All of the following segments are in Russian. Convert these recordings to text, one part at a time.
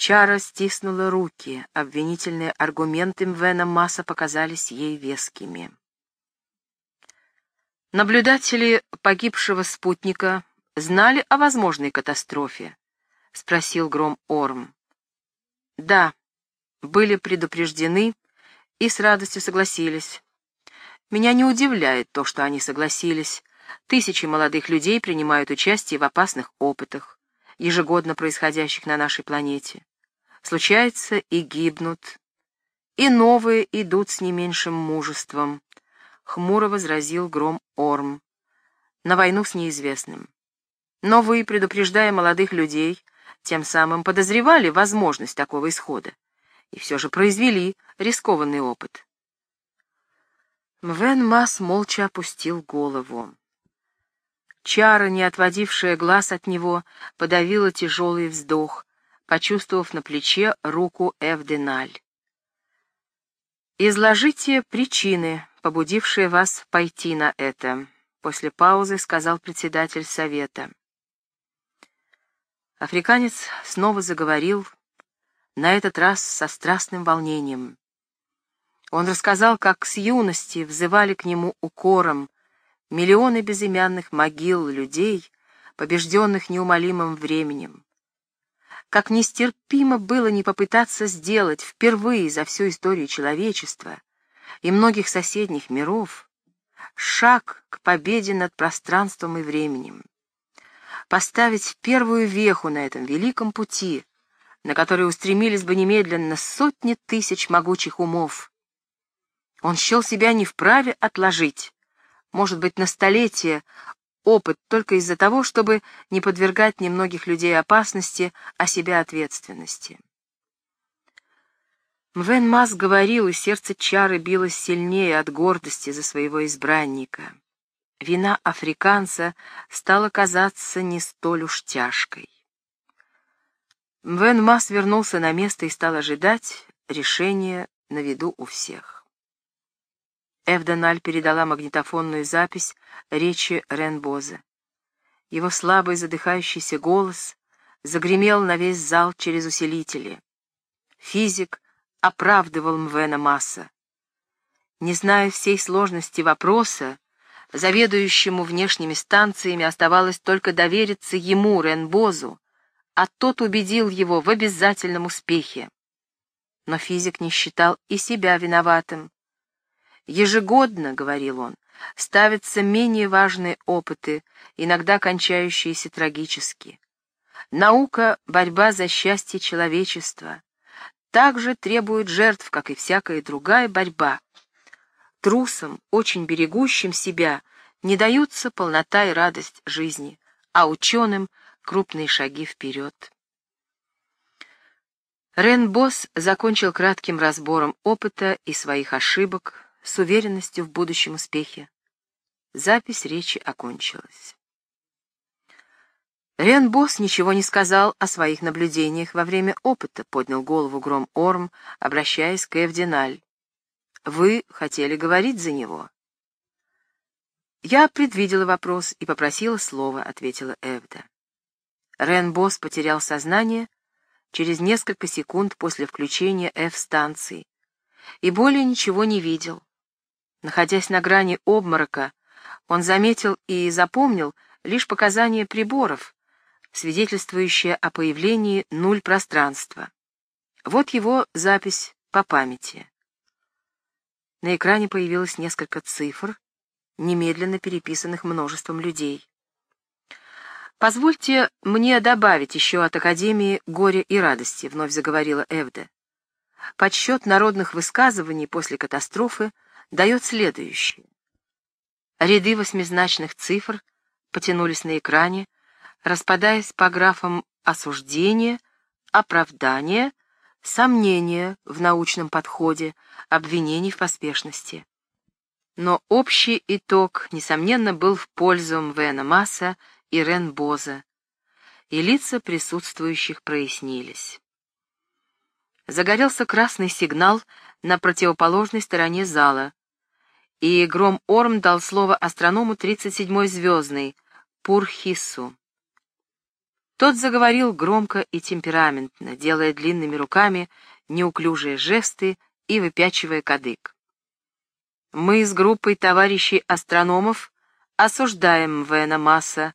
Чара стиснула руки, обвинительные аргументы Мвена Масса показались ей вескими. Наблюдатели погибшего спутника знали о возможной катастрофе? — спросил Гром Орм. Да, были предупреждены и с радостью согласились. Меня не удивляет то, что они согласились. Тысячи молодых людей принимают участие в опасных опытах, ежегодно происходящих на нашей планете. Случается и гибнут, и новые идут с не меньшим мужеством хмуро возразил Гром Орм. На войну с неизвестным. Но вы, предупреждая молодых людей, тем самым подозревали возможность такого исхода и все же произвели рискованный опыт. Мвен Мас молча опустил голову. Чара, не отводившая глаз от него, подавила тяжелый вздох, почувствовав на плече руку Эвденаль. «Изложите причины, побудившие вас пойти на это», — после паузы сказал председатель совета. Африканец снова заговорил, на этот раз со страстным волнением. Он рассказал, как с юности взывали к нему укором миллионы безымянных могил людей, побежденных неумолимым временем. Как нестерпимо было не попытаться сделать впервые за всю историю человечества и многих соседних миров, шаг к победе над пространством и временем. Поставить первую веху на этом великом пути, на который устремились бы немедленно сотни тысяч могучих умов. Он счел себя не вправе отложить, может быть, на столетие, опыт только из-за того, чтобы не подвергать немногих людей опасности, а себя ответственности. Мвен Мас говорил, и сердце Чары билось сильнее от гордости за своего избранника. Вина африканца стала казаться не столь уж тяжкой. Мвен Мас вернулся на место и стал ожидать решения на виду у всех. Эвдональ передала магнитофонную запись речи Ренбоза. Его слабый задыхающийся голос загремел на весь зал через усилители. Физик оправдывал Мвена Масса. Не зная всей сложности вопроса, заведующему внешними станциями оставалось только довериться ему, Ренбозу, а тот убедил его в обязательном успехе. Но физик не считал и себя виноватым. Ежегодно, — говорил он, — ставятся менее важные опыты, иногда кончающиеся трагически. Наука — борьба за счастье человечества, также требует жертв, как и всякая другая борьба. Трусам, очень берегущим себя, не даются полнота и радость жизни, а ученым — крупные шаги вперед. Рен Босс закончил кратким разбором опыта и своих ошибок с уверенностью в будущем успехе. Запись речи окончилась. Рен Босс ничего не сказал о своих наблюдениях во время опыта, поднял голову Гром Орм, обращаясь к Эвдиналь. «Вы хотели говорить за него?» «Я предвидела вопрос и попросила слова», — ответила Эвда. Рен Босс потерял сознание через несколько секунд после включения F-станции и более ничего не видел. Находясь на грани обморока, он заметил и запомнил лишь показания приборов, свидетельствующая о появлении нуль пространства. Вот его запись по памяти. На экране появилось несколько цифр, немедленно переписанных множеством людей. «Позвольте мне добавить еще от Академии горя и радости», — вновь заговорила Эвда. Подсчет народных высказываний после катастрофы дает следующее. Ряды восьмизначных цифр потянулись на экране, распадаясь по графам осуждения, оправдания, сомнения в научном подходе, обвинений в поспешности. Но общий итог, несомненно, был в пользу Мвена Масса и Рен Боза, и лица присутствующих прояснились. Загорелся красный сигнал на противоположной стороне зала, и Гром Орм дал слово астроному 37-й звездной, Пурхису. Тот заговорил громко и темпераментно, делая длинными руками неуклюжие жесты и выпячивая кадык. Мы с группой товарищей астрономов осуждаем Вена Масса.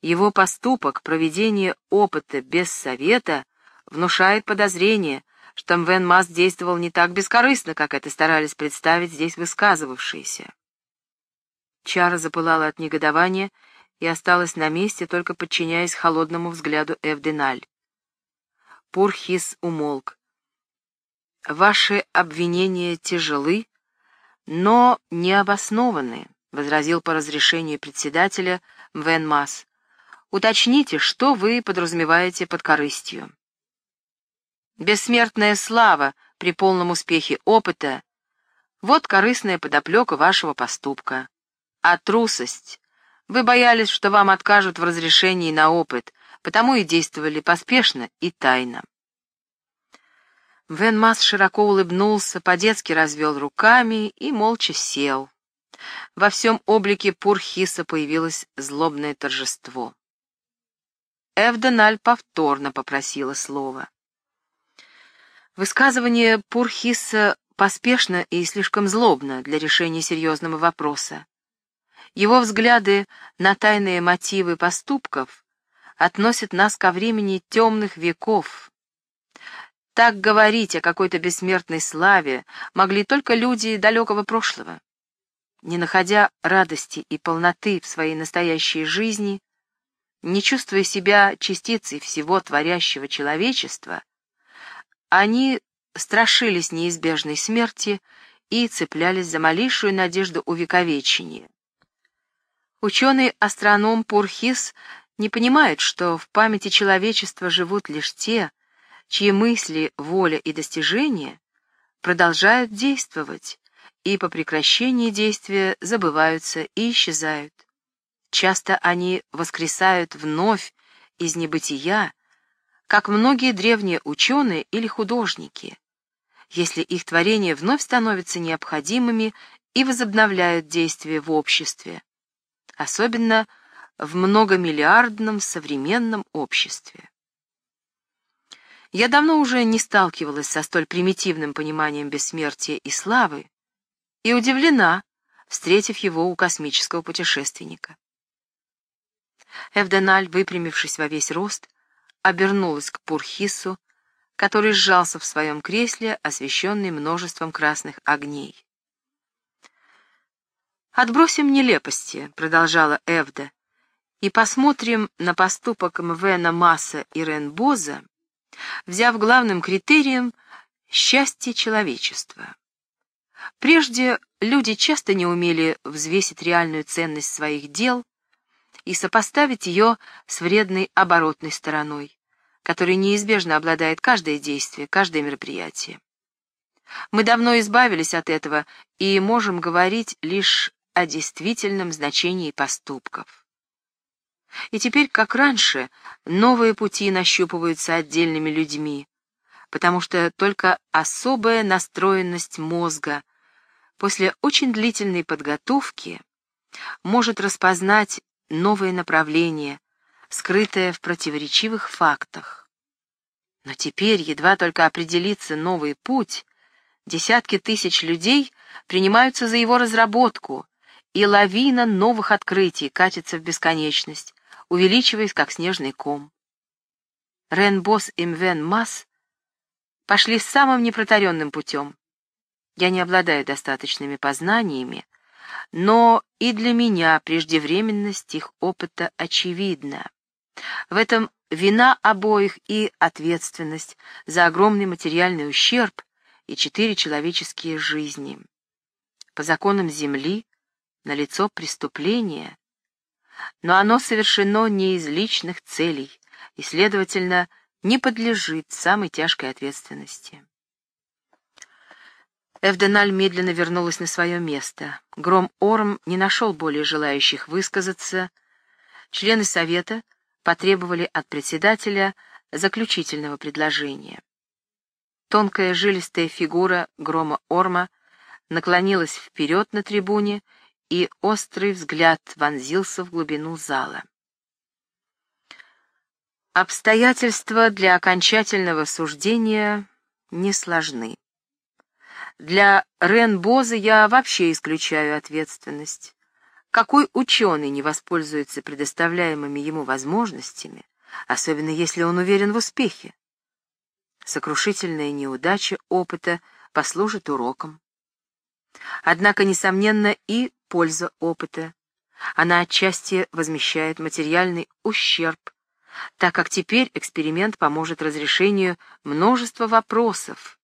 Его поступок, проведение опыта без совета, внушает подозрение, что Мвен Масс действовал не так бескорыстно, как это старались представить здесь высказывавшиеся. Чара запылала от негодования и осталась на месте, только подчиняясь холодному взгляду Эвденаль. Пурхис умолк. «Ваши обвинения тяжелы, но не обоснованы», — возразил по разрешению председателя Мвен Масс. «Уточните, что вы подразумеваете под корыстью». «Бессмертная слава при полном успехе опыта — вот корыстная подоплека вашего поступка. А трусость вы боялись, что вам откажут в разрешении на опыт, потому и действовали поспешно и тайно. Вен Масс широко улыбнулся, по-детски развел руками и молча сел. Во всем облике Пурхиса появилось злобное торжество. Эвденаль повторно попросила слова. Высказывание Пурхиса поспешно и слишком злобно для решения серьезного вопроса. Его взгляды на тайные мотивы поступков относят нас ко времени темных веков. Так говорить о какой-то бессмертной славе могли только люди далекого прошлого. Не находя радости и полноты в своей настоящей жизни, не чувствуя себя частицей всего творящего человечества, они страшились неизбежной смерти и цеплялись за малейшую надежду увековечения. Ученый-астроном Пурхис не понимает, что в памяти человечества живут лишь те, чьи мысли, воля и достижения продолжают действовать, и по прекращении действия забываются и исчезают. Часто они воскресают вновь из небытия, как многие древние ученые или художники, если их творения вновь становятся необходимыми и возобновляют действие в обществе особенно в многомиллиардном современном обществе. Я давно уже не сталкивалась со столь примитивным пониманием бессмертия и славы и удивлена, встретив его у космического путешественника. Эвденаль, выпрямившись во весь рост, обернулась к Пурхису, который сжался в своем кресле, освещенный множеством красных огней. «Отбросим нелепости», — продолжала Эвда, «и посмотрим на поступок Мвена Масса и Ренбоза, взяв главным критерием счастье человечества. Прежде люди часто не умели взвесить реальную ценность своих дел и сопоставить ее с вредной оборотной стороной, которой неизбежно обладает каждое действие, каждое мероприятие. Мы давно избавились от этого и можем говорить лишь о действительном значении поступков. И теперь, как раньше, новые пути нащупываются отдельными людьми, потому что только особая настроенность мозга после очень длительной подготовки может распознать новые направления, скрытые в противоречивых фактах. Но теперь, едва только определится новый путь, десятки тысяч людей принимаются за его разработку, и лавина новых открытий катится в бесконечность, увеличиваясь как снежный ком. Рен-Босс и Мвен Масс пошли самым непротаренным путем. Я не обладаю достаточными познаниями, но и для меня преждевременность их опыта очевидна. В этом вина обоих и ответственность за огромный материальный ущерб и четыре человеческие жизни. По законам Земли налицо преступление, но оно совершено не из личных целей и, следовательно, не подлежит самой тяжкой ответственности. Эвденаль медленно вернулась на свое место. Гром Орм не нашел более желающих высказаться. Члены совета потребовали от председателя заключительного предложения. Тонкая жилистая фигура Грома Орма наклонилась вперед на трибуне и острый взгляд вонзился в глубину зала. Обстоятельства для окончательного суждения не сложны. Для Рен-Боза я вообще исключаю ответственность. Какой ученый не воспользуется предоставляемыми ему возможностями, особенно если он уверен в успехе? Сокрушительная неудача опыта послужит уроком. Однако, несомненно, и польза опыта. Она отчасти возмещает материальный ущерб, так как теперь эксперимент поможет разрешению множества вопросов,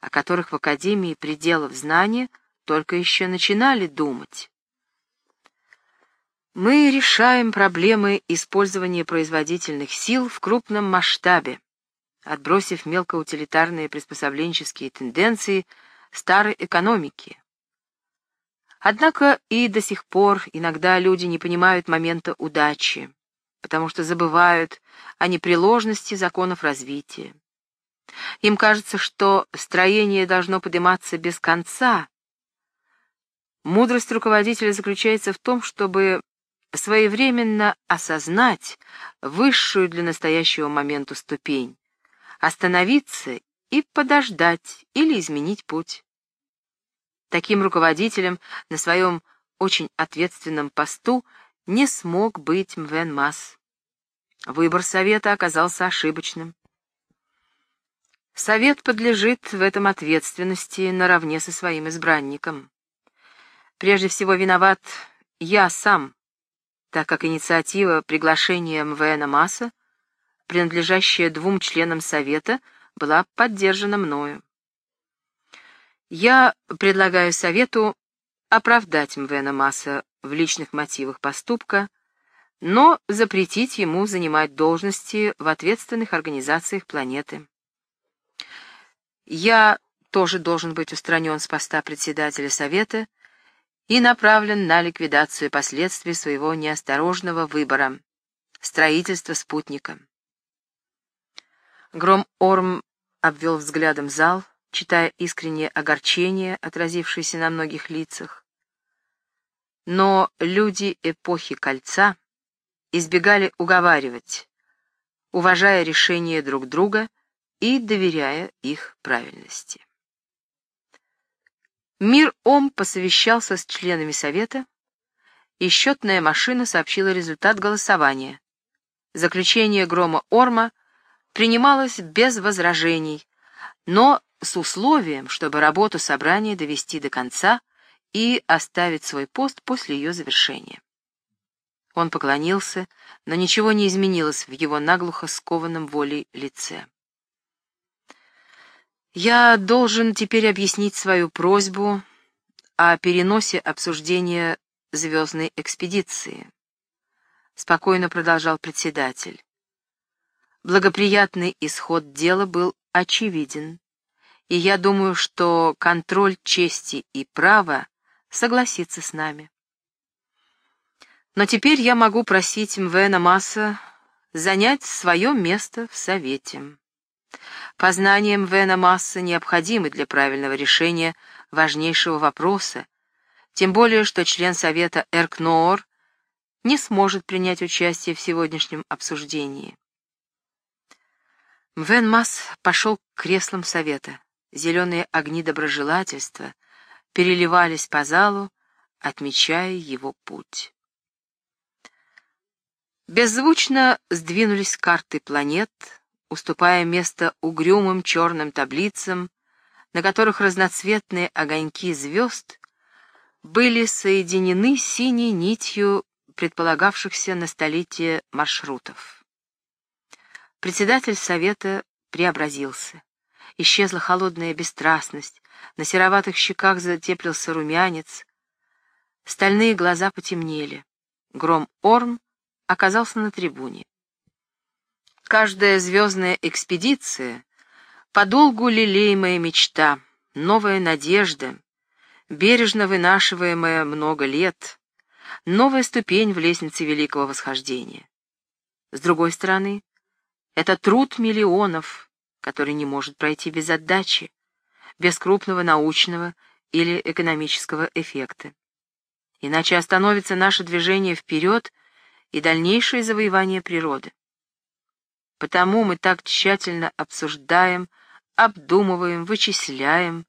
о которых в Академии пределов знания только еще начинали думать. Мы решаем проблемы использования производительных сил в крупном масштабе, отбросив мелкоутилитарные приспособленческие тенденции старой экономики. Однако и до сих пор иногда люди не понимают момента удачи, потому что забывают о непреложности законов развития. Им кажется, что строение должно подниматься без конца. Мудрость руководителя заключается в том, чтобы своевременно осознать высшую для настоящего момента ступень, остановиться и подождать или изменить путь. Таким руководителем на своем очень ответственном посту не смог быть Мвен Мас. Выбор совета оказался ошибочным. Совет подлежит в этом ответственности наравне со своим избранником. Прежде всего виноват я сам, так как инициатива приглашения МВНа Масса, принадлежащая двум членам Совета, была поддержана мною. Я предлагаю Совету оправдать МВНа Масса в личных мотивах поступка, но запретить ему занимать должности в ответственных организациях планеты. Я тоже должен быть устранен с поста председателя Совета и направлен на ликвидацию последствий своего неосторожного выбора — строительство спутника. Гром Орм обвел взглядом зал, читая искреннее огорчение, отразившееся на многих лицах. Но люди эпохи Кольца избегали уговаривать, уважая решения друг друга — и доверяя их правильности. Мир Ом посовещался с членами совета, и счетная машина сообщила результат голосования. Заключение Грома Орма принималось без возражений, но с условием, чтобы работу собрания довести до конца и оставить свой пост после ее завершения. Он поклонился, но ничего не изменилось в его наглухо скованном волей лице. Я должен теперь объяснить свою просьбу о переносе обсуждения звездной экспедиции. Спокойно продолжал председатель. Благоприятный исход дела был очевиден, и я думаю, что контроль чести и права согласится с нами. Но теперь я могу просить Мвена Масса занять свое место в Совете. Познанием Вена Масса необходимы для правильного решения важнейшего вопроса, тем более что член Совета Эркноор не сможет принять участие в сегодняшнем обсуждении. Мвен Масс пошел к креслам Совета. Зеленые огни доброжелательства переливались по залу, отмечая его путь. Беззвучно сдвинулись карты планет, уступая место угрюмым черным таблицам, на которых разноцветные огоньки звезд были соединены синей нитью предполагавшихся на столетие маршрутов. Председатель совета преобразился. Исчезла холодная бесстрастность, на сероватых щеках затеплился румянец, стальные глаза потемнели. Гром Орм оказался на трибуне. Каждая звездная экспедиция — подолгу лелеемая мечта, новая надежда, бережно вынашиваемая много лет, новая ступень в лестнице великого восхождения. С другой стороны, это труд миллионов, который не может пройти без отдачи, без крупного научного или экономического эффекта. Иначе остановится наше движение вперед и дальнейшее завоевание природы. Потому мы так тщательно обсуждаем, обдумываем, вычисляем,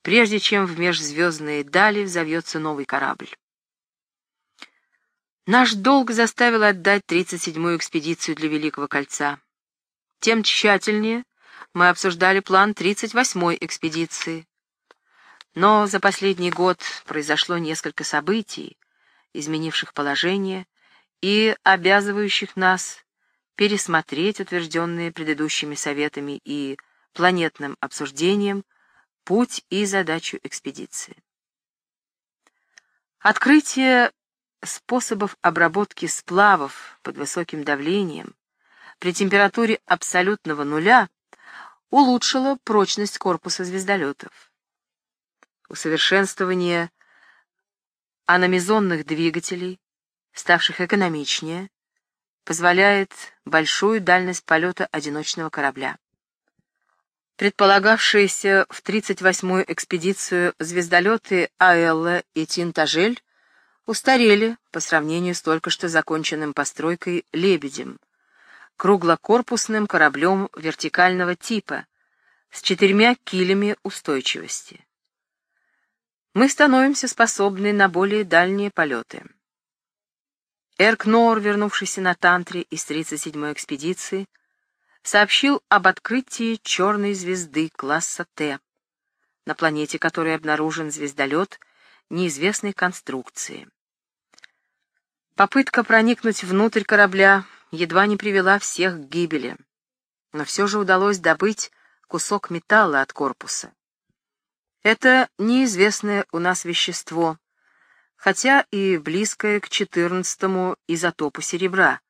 прежде чем в межзвездные дали взовьется новый корабль. Наш долг заставил отдать 37-ю экспедицию для Великого Кольца. Тем тщательнее мы обсуждали план 38-й экспедиции. Но за последний год произошло несколько событий, изменивших положение и обязывающих нас пересмотреть утвержденные предыдущими советами и планетным обсуждением путь и задачу экспедиции. Открытие способов обработки сплавов под высоким давлением при температуре абсолютного нуля улучшило прочность корпуса звездолетов. Усовершенствование аномизонных двигателей, ставших экономичнее, позволяет большую дальность полета одиночного корабля. Предполагавшиеся в 38-ю экспедицию звездолеты Аэлла и Тинтажель устарели по сравнению с только что законченным постройкой «Лебедем», круглокорпусным кораблем вертикального типа с четырьмя килями устойчивости. Мы становимся способны на более дальние полеты. Эркнор, вернувшийся на Тантре из 37-й экспедиции, сообщил об открытии черной звезды класса Т, на планете которой обнаружен звездолет неизвестной конструкции. Попытка проникнуть внутрь корабля едва не привела всех к гибели, но все же удалось добыть кусок металла от корпуса. Это неизвестное у нас вещество, хотя и близкое к 14 изотопу серебра,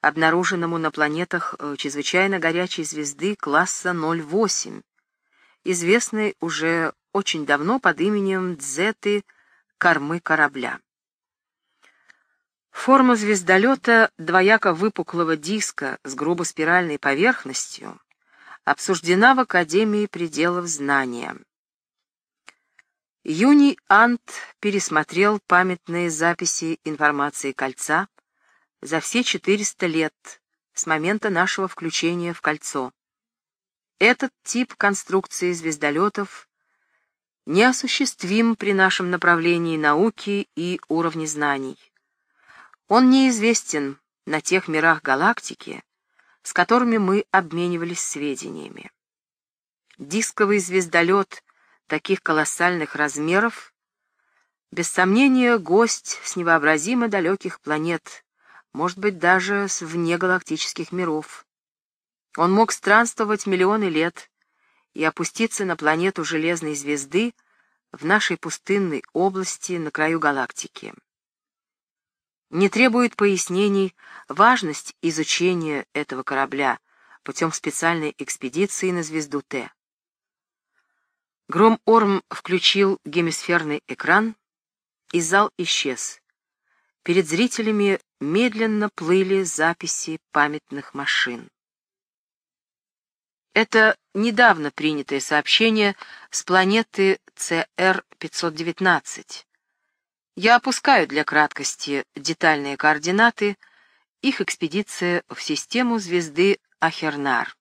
обнаруженному на планетах э, чрезвычайно горячей звезды класса 08, известной уже очень давно под именем Дзеты кормы корабля. Форма звездолета двояко выпуклого диска с грубо спиральной поверхностью обсуждена в Академии пределов знания. Юний Ант пересмотрел памятные записи информации кольца за все 400 лет с момента нашего включения в кольцо. Этот тип конструкции звездолетов неосуществим при нашем направлении науки и уровне знаний. Он неизвестен на тех мирах галактики, с которыми мы обменивались сведениями. Дисковый звездолет таких колоссальных размеров, без сомнения, гость с невообразимо далеких планет, может быть, даже с внегалактических миров. Он мог странствовать миллионы лет и опуститься на планету Железной звезды в нашей пустынной области на краю галактики. Не требует пояснений важность изучения этого корабля путем специальной экспедиции на звезду Т. Гром-Орм включил гемисферный экран, и зал исчез. Перед зрителями медленно плыли записи памятных машин. Это недавно принятое сообщение с планеты CR-519. Я опускаю для краткости детальные координаты, их экспедиция в систему звезды Ахернар.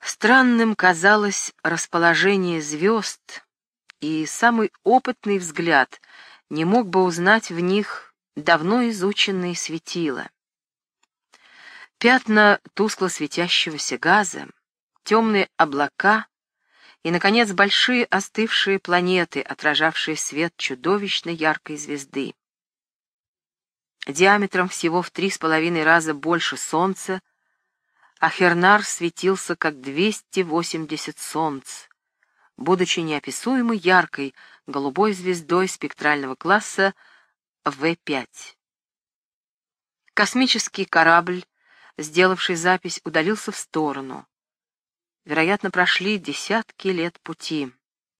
Странным казалось расположение звезд, и самый опытный взгляд не мог бы узнать в них давно изученные светила. Пятна тускло светящегося газа, темные облака и, наконец, большие остывшие планеты, отражавшие свет чудовищно яркой звезды. Диаметром всего в три с половиной раза больше Солнца а Хернар светился как 280 солнц, будучи неописуемо яркой голубой звездой спектрального класса В5. Космический корабль, сделавший запись, удалился в сторону. Вероятно, прошли десятки лет пути.